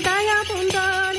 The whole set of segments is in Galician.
大家同咚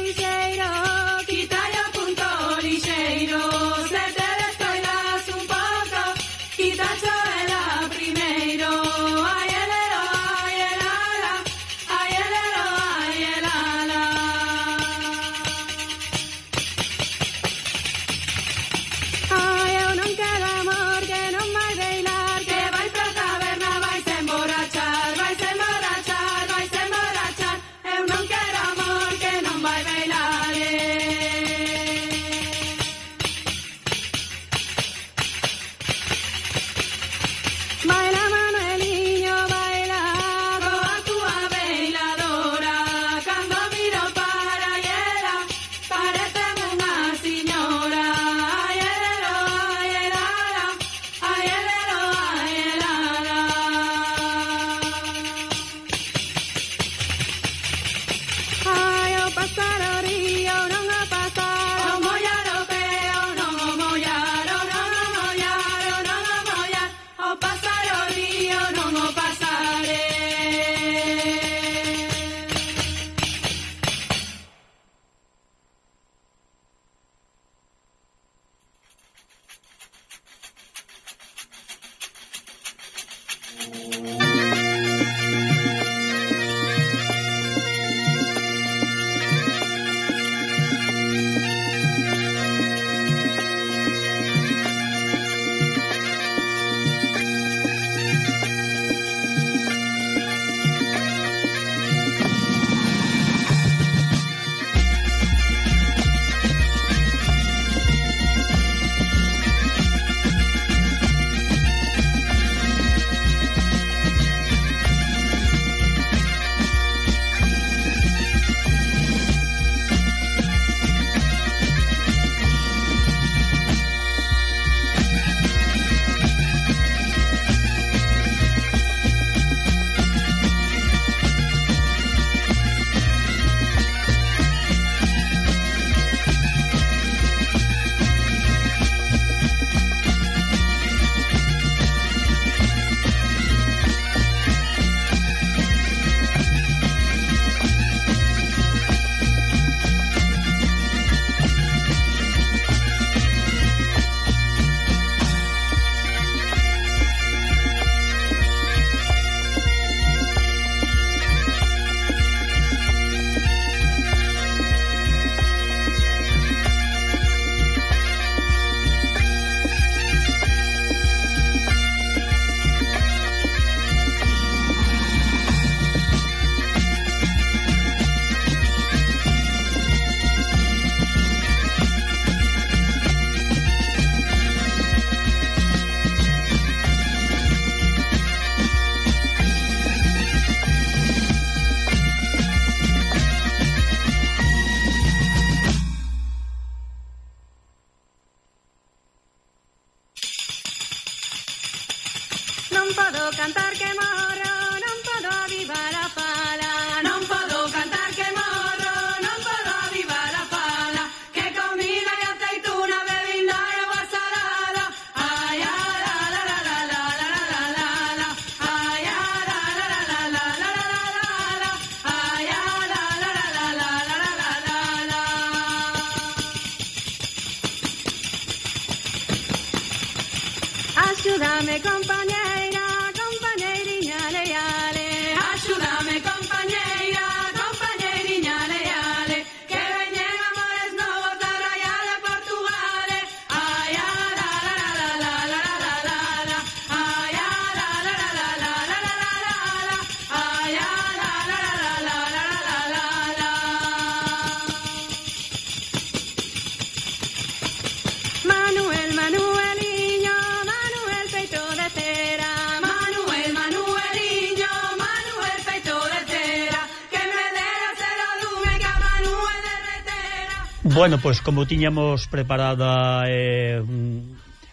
Bueno, pois pues, como tiñamos preparada eh,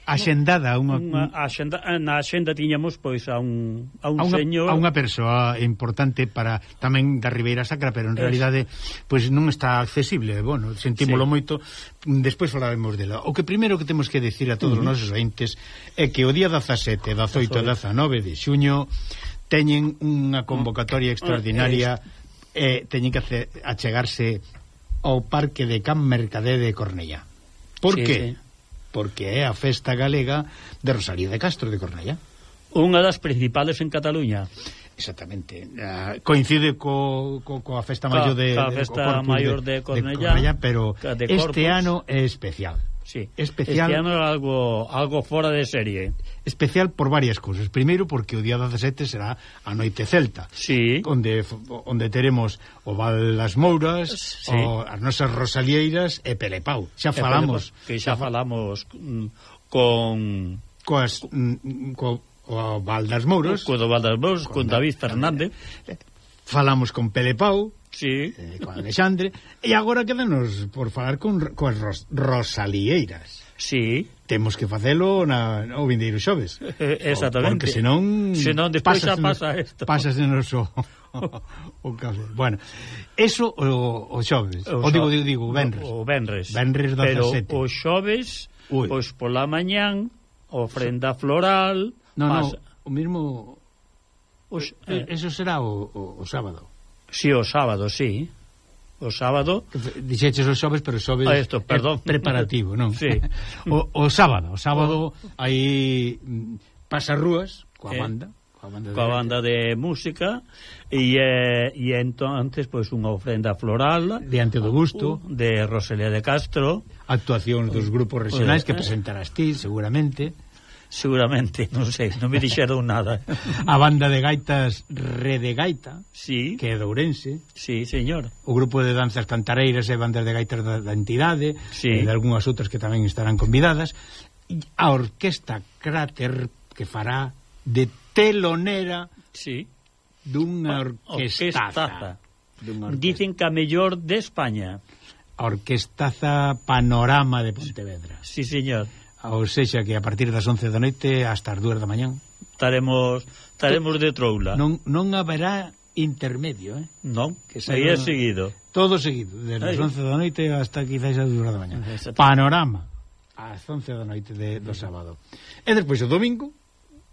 axendada unha, unha axenda, eh, na axenda tiñamos pois a un a un a unha, señor a unha persoa importante para tamén da Ribeira Sacra, pero en es. realidade pois non está accesible, bueno, sentímolo sí. moito, despois falaremos dela. O que primeiro que temos que decir a todos uh -huh. os nosos ointes é que o día 17, 18 e 19 de xuño teñen unha convocatoria ah, ah, extraordinaria uh -huh. e teñen que achegarse ao Parque de Can Mercadé de Cornellá. Por sí, que? Sí. Porque é a festa galega de Rosalía de Castro de Cornellá. Unha das principales en Cataluña. Exactamente. Ah, coincide co, co, coa festa maior de, festa de, co corpus, maior de Cornellá, pero de este ano é especial. Sí. Especial... Este ano algo, algo fora de serie. Especial por varias cousas. Primeiro, porque o día 17 será a Noite Celta. Sí. Onde, onde teremos o Val das Mouras, sí. o, as nosas Rosalieiras e Pelepau. Xa falamos. Pelepau, que xa falamos con... Coas, mm, co, o Val das Mouras. Co do Val das Mouras, con, con David Fernández. Eh, falamos con Pelepau sí. eh, con Alexandre, e agora quedanos por falar con coas ros, Rosalieiras. Sí. Temos que facelo na, o vindeiro xoves. Eh, exactamente. Porque senón... Senón despois xa pasa esto. Pasas en o... o café. Bueno, eso o, o xoves. O, o digo, digo, digo, o venres. O venres. Venres 17. Pero o xoves, Ui. pois pola mañán, ofrenda floral... No, pasa... no, o mismo... Os, pois, eh, eso será o, o, o sábado. Si, sí, o sábado, sí. O sábado... Dixeches o xoves, pero xoves ah, esto, perdón. É preparativo, non? Sí. O, o sábado, o sábado hai mm, pasarrúas coa eh. banda, coa banda de, coa banda de música e, eh, e entonces pois unha ofrenda floral diante do gusto de Rosalía de Castro actuacións dos grupos regionais que eh. presentarás ti seguramente seguramente, non sei, non me dixeron nada. A banda de gaitas Rede Gaita, sí. que é de Ourense. Sí, señor. O grupo de danzas cantareiras e bandas de gaitas da, da entidade, sí. e de algunhas outras que tamén estarán convidadas. A orquesta Cráter que fará de telonera sí. dunha ah, orquestaza. orquestaza. Dunha. Dicen que a mellor de España. A orquestaza Panorama de Pontevedra. Sí, señor. Ou sexa que a partir das 11 da noite hasta as 2 da mañán estaremos estaremos de troula. Non non haberá intermedio, eh? Non, que aí é seguido. Todo seguido, desde as 11 da noite hasta quizás as 2 da mañá. Panorama ás 11 da noite de, do sábado. E despois o domingo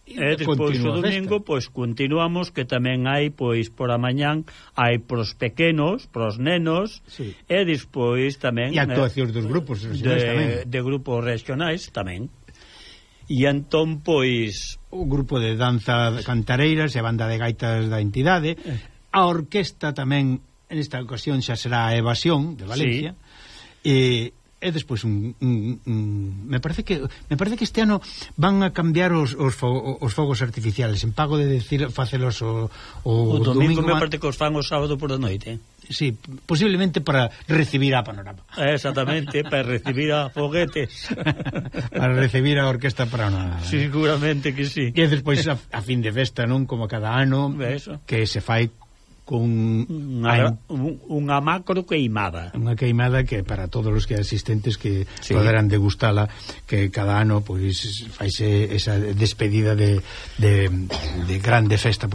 E eh, despois o domingo, pois continuamos que tamén hai pois por a mañán hai pros pequenos, pros nenos, sí. e despois tamén E eh, actuacións eh, dos grupos regionais de, tamén. De grupos regionais tamén. E entón pois o grupo de danza cantareiras e banda de gaitas da entidade, eh. a orquesta tamén nesta ocasión xa será a Evasión de Valencia. Sí. E e despois un, un, un me parece que me parece que este ano van a cambiar os os, fogo, os fogos artificiales en pago de decir facelos o, o, o domingo, domingo me parece que os fan o sábado por a noite. Sí, posiblemente para recibir a Panorama. Eh, exactamente, para recibir a foguetes. para recibir a Orquesta Panorama. Sí, seguramente que sí. E despois a, a fin de festa, non, como cada ano, Eso. que se fai con unha, unha macro queimada. Unha queimada que para todos os que asistentes que sí. poderán degustala, que cada ano pois faise esa despedida de, de, de grande festa.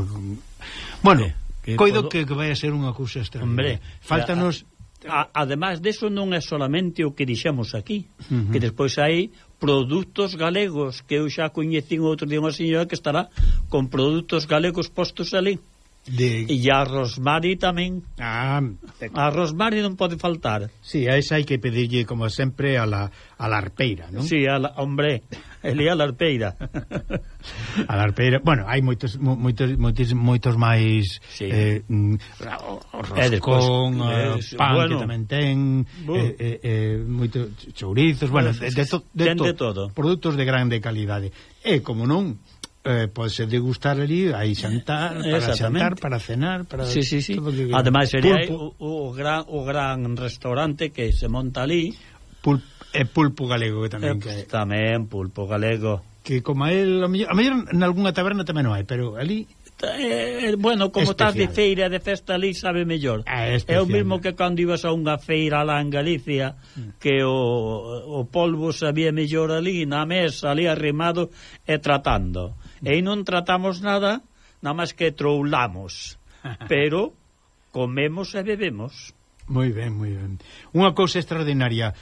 Bueno, eh, que coido podo... que vai a ser unha cousa extraordinaria Hombre, eh, faltanos a, además deso non é solamente o que dixemos aquí, uh -huh. que despois hai produtos galegos que eu xa coñecín outro día unha señora que estará con produtos galegos postos ali. De... E a Rosmari tamén. Ah, a Rosmari non pode faltar. Sí, a esa hai que pedirlle, como sempre, a la, a la arpeira, non? Sí, a la, hombre, ele a la arpeira. a la arpeira... Bueno, hai moitos, moitos, moitos, moitos máis... Sí. Eh, mm, o, o roscón, eh, eh, pan bueno, que tamén ten, eh, eh, eh moitos chourizos, bueno, de, de, to, de, to, de todo. Produtos de grande calidade. E, como non eh, podese degustar ali, aí xantar, eh, para xantar, para cenar, para Sí, sí, sí. Ademais sería pulpo. o, o gran o gran restaurante que se monta ali. Pulpo, e pulpo galego que tamén eh, que... tamén pulpo galego. Que como el a mellor, a mellor nalgúna taberna tamén non hai, pero ali eh, eh bueno, como estás de feira de festa ali, sabe mellor. Ah, é, é o mesmo eh. que cando ibas a unha feira lá en Galicia, mm. que o, o polvo sabía mellor ali, na mesa, ali arrimado e tratando. E aí non tratamos nada, nada máis que troulamos, pero comemos e bebemos. Moi ben, moi ben. Unha cousa extraordinaria,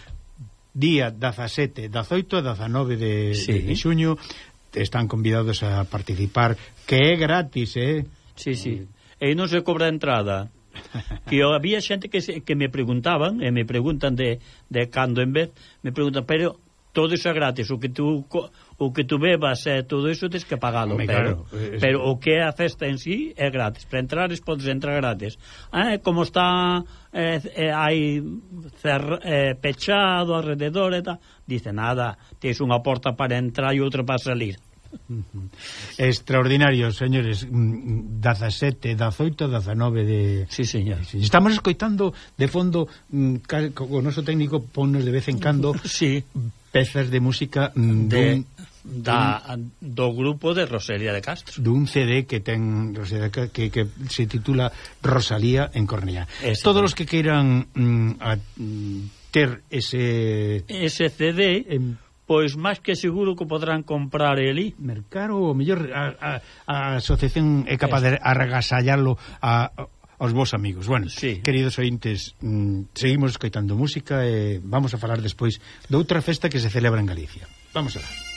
día 17, 18 e 19 de, sí. de xuño, están convidados a participar, que é gratis, eh? Sí, sí. E non se cobra entrada. que había xente que, se, que me preguntaban e me preguntan de, de cando en vez me preguntan, pero todo iso é gratis o que tú o que tú bebas e eh, todo iso tens que pagalo, Home, pero, claro, pero o que é a festa en sí é gratis. Para entrar podes entrar gratis. Eh, como está eh, eh, hai cer, eh, pechado alrededor e tal, dice nada, tens unha porta para entrar e outra para salir. Extraordinario, señores 17, 18, 19 de... Sí, señor Estamos escoitando de fondo mm, O noso técnico ponnos de vez en cando Sí Pezas de música mm, de, dun, da, do grupo de Rosalía de Castro. Dun CD que ten Rosalía que, que se titula Rosalía en Cornellá. Todos os que queiran mm, a, mm, ter ese... Ese CD... En... Pois máis que seguro que podrán comprar elí Mercar ou mellor a, a, a asociación é capaz de aragasallarlo a, a aos vos amigos. Bueno, sí. queridos ointes, mm, seguimos escoitando música e vamos a falar despois de outra festa que se celebra en Galicia. Vamos a ver.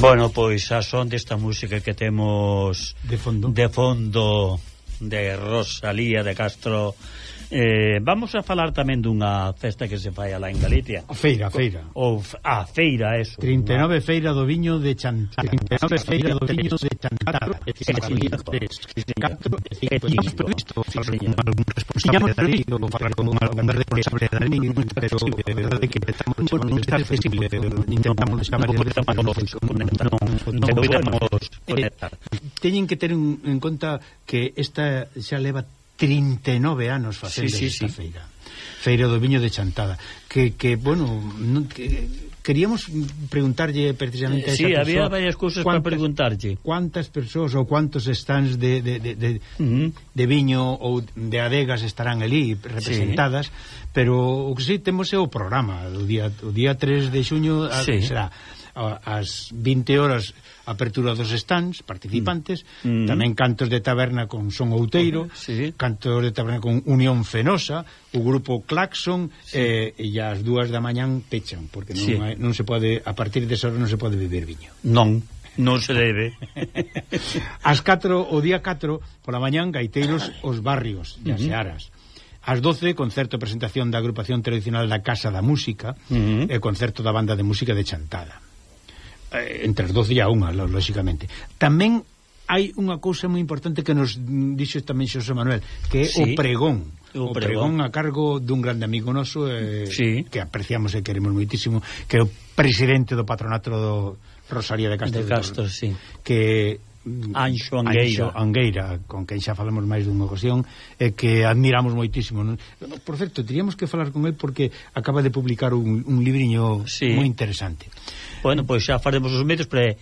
Bueno, pois a son desta música que temos de fondo. de, fondo de Rosalía de Castro Eh, vamos a falar tamén dunha festa que se fai alá en Galicia. A feira, a feira. Ou a feira, eso. 39 feira do viño de Chantada 39 feira do viño de Chantar. Teñen que ter en conta que esta xa leva 39 anos facendo sí, sí, esta sí. feira. Feira do Viño de Chantada, que, que bueno, non, que, queríamos preguntarlle precisamente a eh, esa sí, persoa, había varias cousas para preguntarlle. Cuántas persoas ou cuántos stands de, de, de, de, uh -huh. de viño ou de adegas estarán ali representadas, sí. pero o que sí temos é o programa do día o día 3 de xuño sí. será ás 20 horas apertura dos stands participantes, mm. mm. tamén cantos de taberna con Son Outeiro, sí. cantos de taberna con Unión Fenosa, o grupo Claxon sí. eh, e as dúas da mañán pechan, porque non, sí. hai, non se pode a partir desa hora non se pode beber viño. Non. Non se debe. As 4, o día 4, pola mañán, gaiteiros os barrios, de mm-hmm. uh -huh. Searas. As 12, concerto presentación da agrupación tradicional da Casa da Música uh -huh. e concerto da banda de música de Chantada eh, entre as 12 e a 1, lóxicamente. Tamén hai unha cousa moi importante que nos dixo tamén Xosé Manuel, que é sí. o pregón. O, o pregón. pregón a cargo dun grande amigo noso eh, sí. que apreciamos e queremos moitísimo, que é o presidente do patronato do Rosario de Castro. De Castro, sí. Que Anxo Angueira. Anxo Angueira, con quen xa falamos máis dunha ocasión, e que admiramos moitísimo. Non? Por certo, teríamos que falar con el porque acaba de publicar un, un libriño sí. moi interesante. Bueno, pois xa faremos os medios para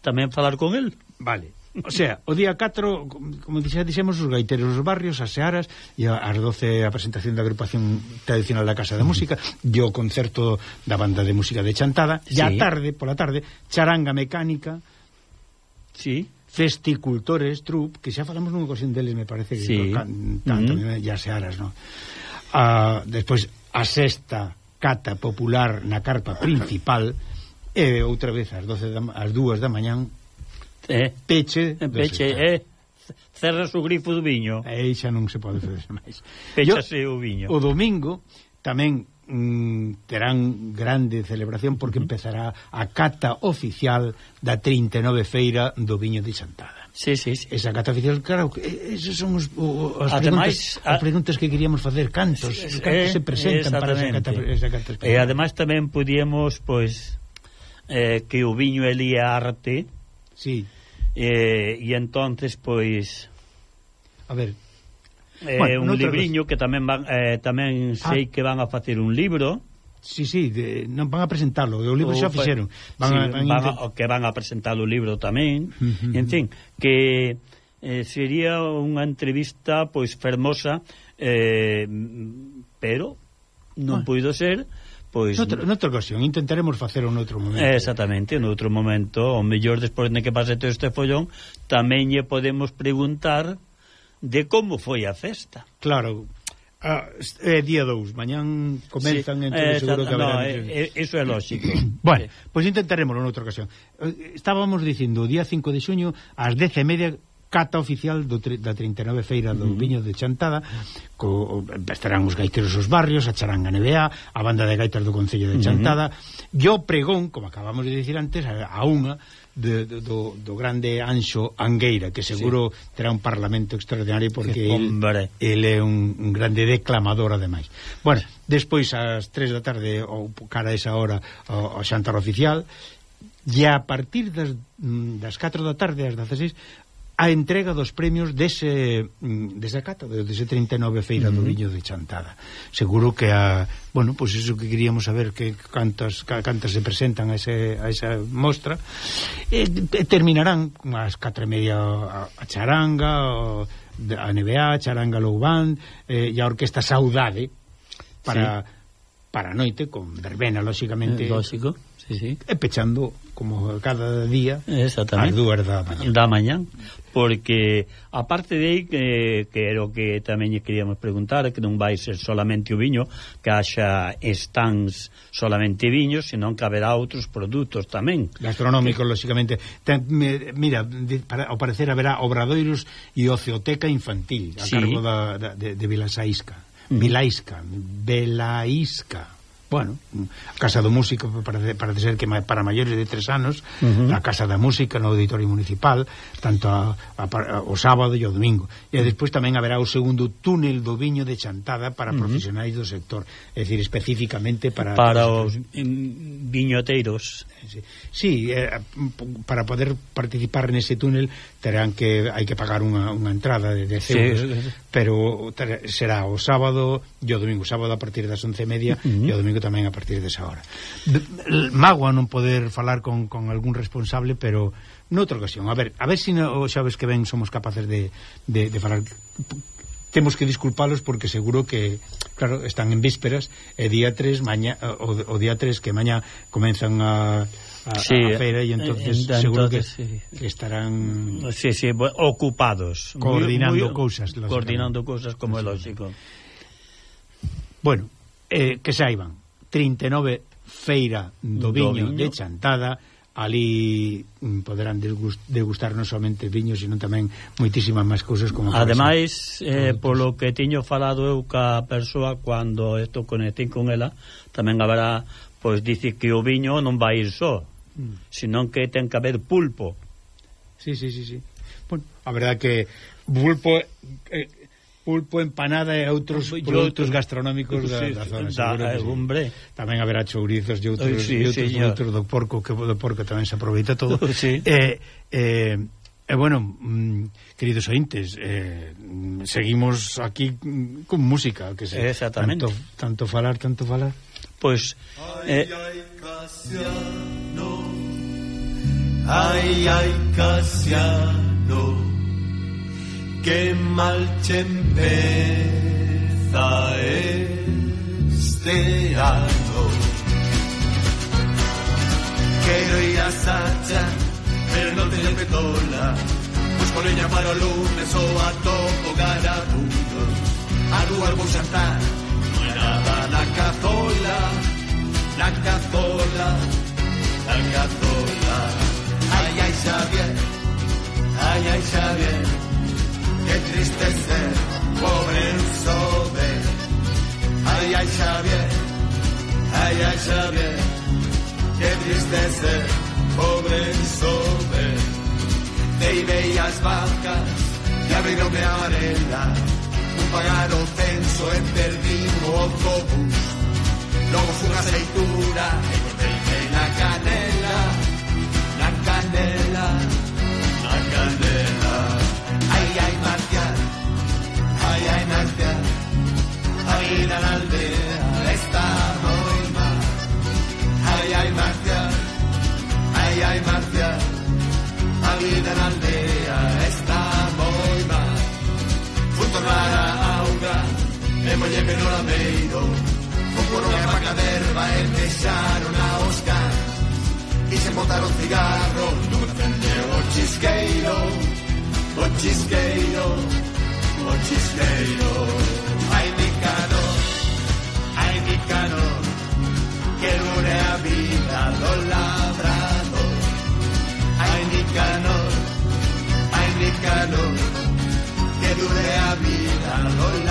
tamén falar con el. Vale. O sea, o día 4, como xa dixemos, os gaiteros os barrios, as searas, e ás 12 a presentación da agrupación tradicional da Casa da Música, e o concerto da banda de música de Chantada, e sí. a tarde, pola tarde, charanga mecánica, sí. Festicultores Trup, que xa falamos nunha ocasión deles, me parece que sí. can, tanto, mm. ya se aras, no. Ah, despois, a sexta cata popular na carpa principal, e outra vez ás 12 da, ás 2 da mañán, eh. peche... Eh, peche, eh cerras o grifo do viño. E xa non se pode fazer máis. Pechase o viño. O domingo tamén mm, terán grande celebración porque empezará a cata oficial da 39 feira do viño de Santada. Sí, sí, sí. Esa cata oficial, claro, eh, esos son os, o, as, ademais, preguntas, a... as preguntas que queríamos facer, cantos, sí, cantos eh, se presentan para esa cata, esa cata eh, especial. E ademais tamén podíamos, pois, eh, que o viño elía arte, sí. eh, e entonces, pois... A ver, eh, bueno, un libriño que tamén van eh, tamén ah. sei ah. que van a facer un libro. Sí, sí, de, non van a presentarlo, o libro o, xa fixeron. Van, sí, a, van, van a, o que van a presentar o libro tamén. En fin, que eh, sería unha entrevista pois fermosa, eh, pero non bueno. puido ser pois noutra, noutra ocasión intentaremos facer un outro momento. Exactamente, en outro momento, o mellor despois de que pase todo este follón, tamén lle podemos preguntar de como foi a festa. Claro, Ah, é día 2, mañán comenzan, sí, entón eh, seguro que haberá... No, eh, eso eh, é lógico. bueno, pois pues intentaremos en outra ocasión. Eh, estábamos dicindo, o día 5 de xuño, ás 10 e media, cata oficial do tri, da 39 Feira do uh -huh. Viño de Chantada co, estarán os gaiteros os barrios a charanga NBA, a banda de gaitas do Concello de mm-hmm. Chantada uh -huh. yo pregón, como acabamos de dicir antes a, a unha de, de, do, do grande Anxo Angueira, que seguro sí. terá un parlamento extraordinario porque Hombre. el, é un, un grande declamador ademais. Bueno, despois ás 3 da tarde ou cara a esa hora ao, o xantar oficial e a partir das, mm, das 4 da tarde ás 16 a entrega dos premios dese, mm, desa de dese 39 Feira uh -huh. do Viño de Chantada. Seguro que a... Bueno, pois pues iso que queríamos saber que cantas, cantas se presentan a, ese, a esa mostra eh, e, e terminarán as catre media a, a charanga o, a NBA, a charanga Loubán eh, e a orquesta Saudade para... Sí para a noite con verbena, lóxicamente. Eh, Lógico, sí, sí. E pechando como cada día ás dúas da mañá. Da mañá porque aparte de aí que, que era o que tamén lle queríamos preguntar que non vai ser solamente o viño que haxa stands solamente viños senón que haberá outros produtos tamén. Gastronómicos, que... lóxicamente. Ten, mira, de, para, ao parecer haberá obradoiros e oceoteca infantil a sí. cargo da, da, de, de Vilasaísca. Vilaisca, Belaísca bueno, a Casa do Músico parece, parece ser que para maiores de tres anos uh -huh. a Casa da Música no Auditorio Municipal tanto a, a, a, o sábado e o domingo e despois tamén haberá o segundo túnel do viño de Chantada para uh -huh. profesionais do sector é dicir, especificamente para para os viñoteiros sí, sí eh, para poder participar nese túnel terán que hai que pagar unha, unha entrada de 10 euros sí. pero ter, será o sábado e o domingo sábado a partir das once e media uh -huh. e o domingo tamén a partir desa hora. De, magoa non poder falar con, con algún responsable pero noutra ocasión. A ver a ver se si no, o xaves que ven somos capaces de, de, de falar. Temos que disculpalos porque seguro que claro, están en vísperas e día 3 maña o, o día 3 que mañá comenzan a a, sí, a feira e entonces, entonces seguro que, sí. que estarán sí, sí, ocupados. Coordinando muy, muy, cousas coordinando cousas como é lógico. Bueno, eh, que saiban, 39 feira do viño, do viño. de Chantada, ali mm, poderán degustar non somente viños, sino tamén moitísimas máis cousas como Ademais, eh, polo que tiño falado eu ca persoa cando estou conectín con ela, tamén haberá pois dice que o viño non vai ir só, mm. senón que ten que haber pulpo. Sí, sí, sí, sí. Bueno, a verdade que pulpo... eh, pulpo, empanada e outros ah, yo, produtos gastronómicos sí, da, da zona. Da, seguro, eh, sí. hombre. Tamén haberá chourizos e outros, sí, e outros, outros do porco, que do porco tamén se aproveita todo. Sí. Eh, eh, E, eh, bueno, mm, queridos ointes, eh, seguimos aquí mm, con música, que se Exactamente. Tanto, tanto falar, tanto falar. Pois... Pues, eh, ay, ay, Casiano, ay, ay, Casiano, qué marcha empieza este año. Quiero ir a Sacha, pero no tengo petola. Pues con ella para el lunes o a todo garabundo. Algo algo saltar, nada la cazola, la cazola, la cazola. Ay, ay, Xavier, ay, ay, Xavier qué triste ser pobre en sobe. Ay, ay, Xavier, ay, ay, Xavier, qué triste ser pobre en sobe. De bellas vacas y abrieron de arena, un pagano censo en perdimos autobús. Luego fue una aceituna, en la canela. ay, Marcial, ay, ay, Marcial, ay, la aldea está muy mal. Ay, ay, Marcial, ay, ay, Marcial, ay, la aldea está muy mal. Fui tornar a auga, me mollé pero la meiro, fue por unha paca de erva e deixaron a Oscar, e se botaron cigarro, dulce o chisqueiro. bortizkeiro, bortizkeiro. Ai Mikano, ai Mikano, que gurea vida do labrado. Ai Mikano, ai Mikano, que gurea vida do labrado.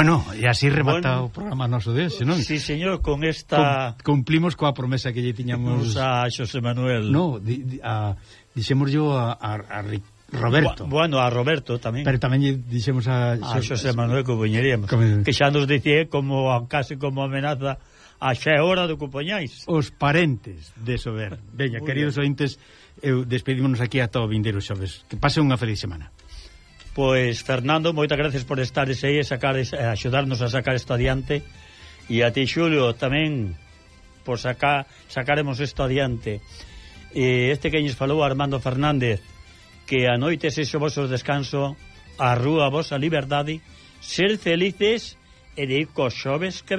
Bueno, e así remata bueno, o programa noso de hoxe, non? Sí, señor, con esta... Com, cumplimos coa promesa que lle tiñamos... A Xosé Manuel. No, di, di, a, dixemos yo a, a, a Roberto. Bueno, a Roberto tamén. Pero tamén lle dixemos a... A Xosé Manuel que buñeríamos. Como... Que xa nos dicía como, case como amenaza a xa é hora do que poñáis. Os parentes de Sober. Veña, queridos ointes, eu despedímonos aquí a todo vindeiro xoves. Que pase unha feliz semana. Pois, Fernando, moitas gracias por estar aí e sacar, e eh, axudarnos a sacar isto adiante. E a ti, Xulio, tamén por sacar, sacaremos isto adiante. E este que nos falou Armando Fernández, que a noite sexo vosso descanso, a rúa vosa liberdade, ser felices e de ir cos xoves que ven.